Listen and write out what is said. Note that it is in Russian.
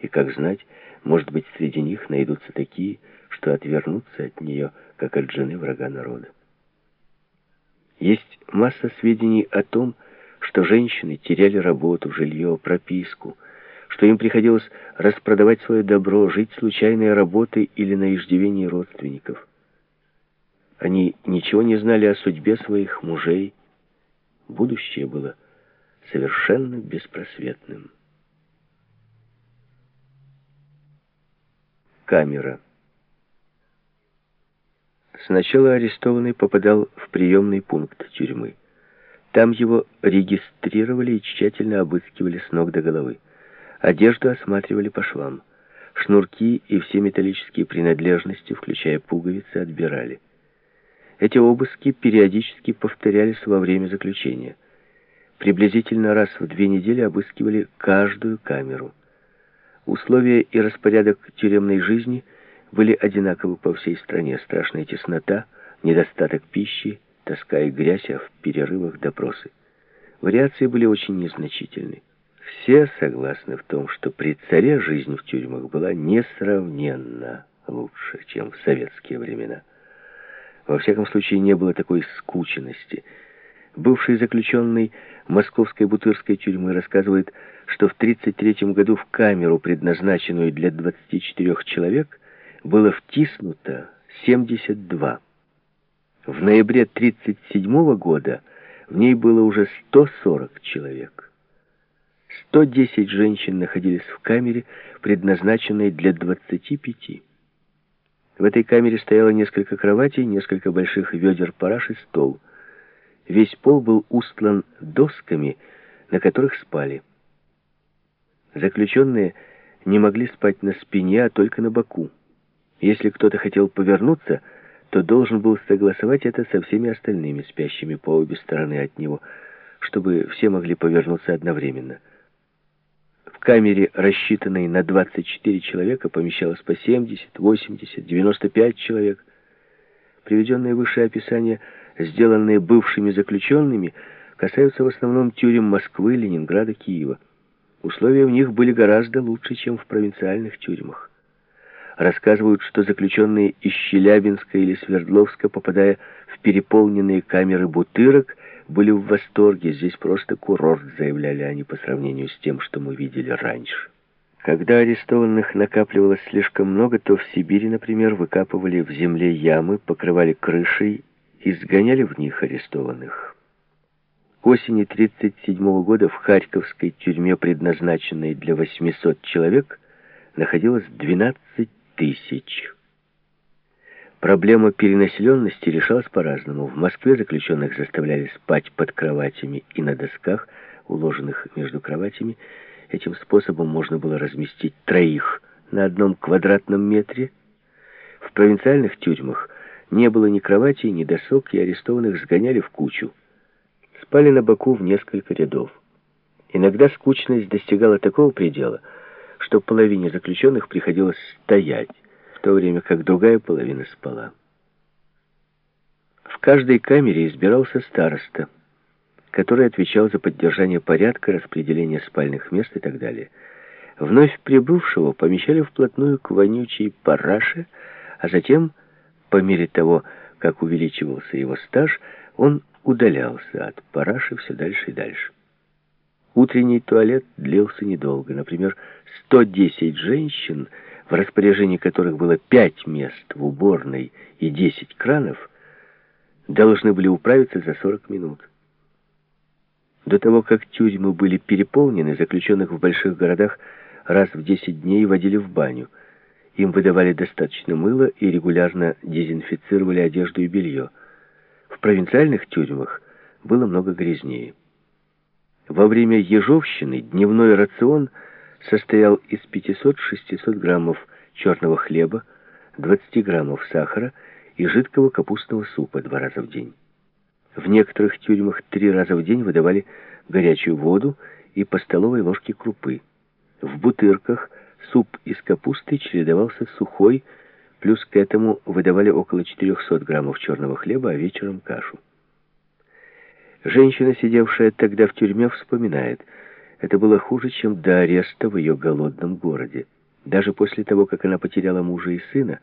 И, как знать, может быть, среди них найдутся такие, что отвернутся от нее, как от жены врага народа. Есть масса сведений о том, что женщины теряли работу, жилье, прописку, что им приходилось распродавать свое добро, жить случайной работой или на иждивении родственников. Они ничего не знали о судьбе своих мужей. Будущее было совершенно беспросветным. Камера. Сначала арестованный попадал в приемный пункт тюрьмы. Там его регистрировали и тщательно обыскивали с ног до головы. Одежду осматривали по швам. Шнурки и все металлические принадлежности, включая пуговицы, отбирали. Эти обыски периодически повторялись во время заключения. Приблизительно раз в две недели обыскивали каждую камеру. Условия и распорядок тюремной жизни были одинаковы по всей стране. Страшная теснота, недостаток пищи, тоска и грязь, а в перерывах допросы. Вариации были очень незначительны. Все согласны в том, что при царе жизнь в тюрьмах была несравненно лучше, чем в советские времена. Во всяком случае, не было такой скученности. Бывший заключенный московской бутырской тюрьмы рассказывает, что в 1933 году в камеру, предназначенную для 24 человек, было втиснуто 72. В ноябре 1937 года в ней было уже 140 человек. 110 женщин находились в камере, предназначенной для 25. В этой камере стояло несколько кроватей, несколько больших ведер параш и стол. Весь пол был устлан досками, на которых спали. Заключенные не могли спать на спине, а только на боку. Если кто-то хотел повернуться, то должен был согласовать это со всеми остальными, спящими по обе стороны от него, чтобы все могли повернуться одновременно. В камере, рассчитанной на 24 человека, помещалось по 70, 80, 95 человек. Приведенные выше описания, сделанные бывшими заключенными, касаются в основном тюрем Москвы, Ленинграда, Киева. Условия в них были гораздо лучше, чем в провинциальных тюрьмах. Рассказывают, что заключенные из Челябинска или Свердловска, попадая в переполненные камеры бутырок, были в восторге. Здесь просто курорт, заявляли они по сравнению с тем, что мы видели раньше. Когда арестованных накапливалось слишком много, то в Сибири, например, выкапывали в земле ямы, покрывали крышей и сгоняли в них арестованных. К осени 1937 года в Харьковской тюрьме, предназначенной для 800 человек, находилось 12 тысяч. Проблема перенаселенности решалась по-разному. В Москве заключенных заставляли спать под кроватями и на досках, уложенных между кроватями. Этим способом можно было разместить троих на одном квадратном метре. В провинциальных тюрьмах не было ни кроватей, ни досок, и арестованных сгоняли в кучу. Спали на боку в несколько рядов. Иногда скучность достигала такого предела, что половине заключенных приходилось стоять в то время как другая половина спала. В каждой камере избирался староста, который отвечал за поддержание порядка, распределение спальных мест и так далее. Вновь прибывшего помещали вплотную к вонючей параше, а затем, по мере того, как увеличивался его стаж, он удалялся от параши все дальше и дальше. Утренний туалет длился недолго. Например, 110 женщин – в распоряжении которых было пять мест в уборной и десять кранов, должны были управиться за 40 минут. До того, как тюрьмы были переполнены, заключенных в больших городах раз в 10 дней водили в баню. Им выдавали достаточно мыла и регулярно дезинфицировали одежду и белье. В провинциальных тюрьмах было много грязнее. Во время ежовщины дневной рацион – состоял из 500-600 граммов черного хлеба, 20 граммов сахара и жидкого капустного супа два раза в день. В некоторых тюрьмах три раза в день выдавали горячую воду и по столовой ложке крупы. В бутырках суп из капусты чередовался сухой, плюс к этому выдавали около 400 граммов черного хлеба, а вечером кашу. Женщина, сидевшая тогда в тюрьме, вспоминает – это было хуже, чем до ареста в ее голодном городе. Даже после того, как она потеряла мужа и сына,